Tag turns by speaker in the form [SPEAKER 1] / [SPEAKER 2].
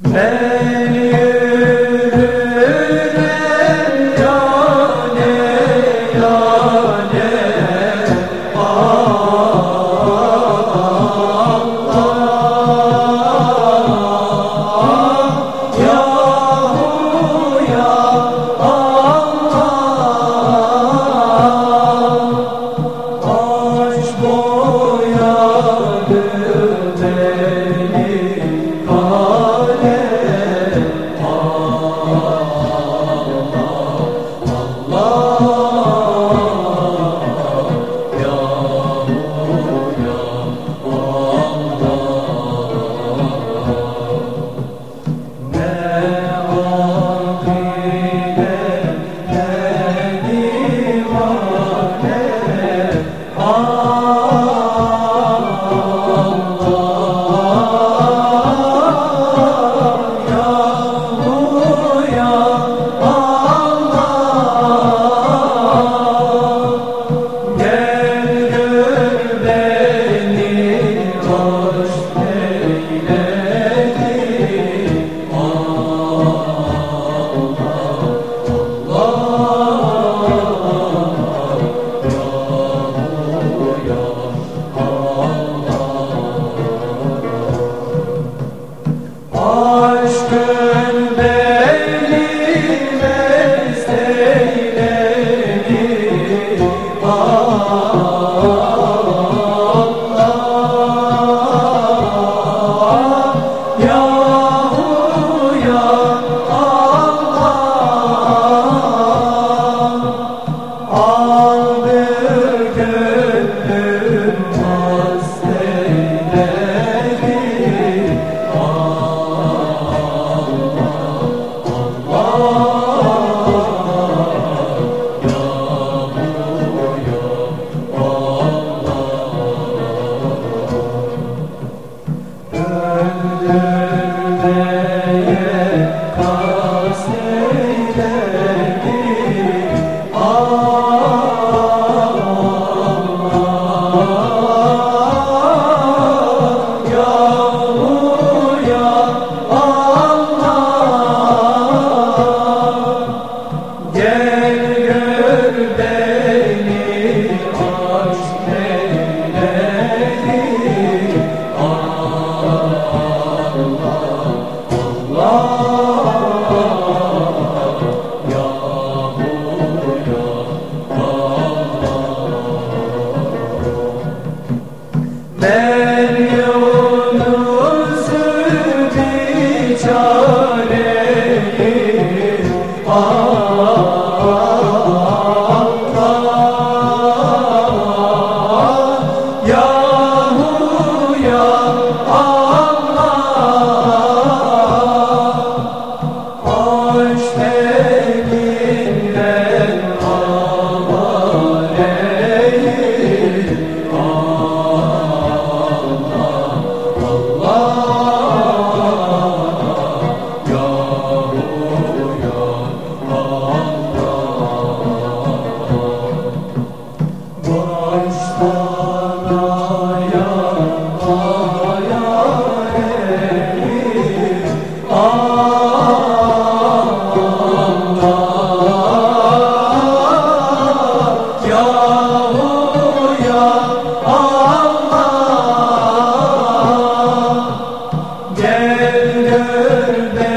[SPEAKER 1] May Uh... 아~ gel gör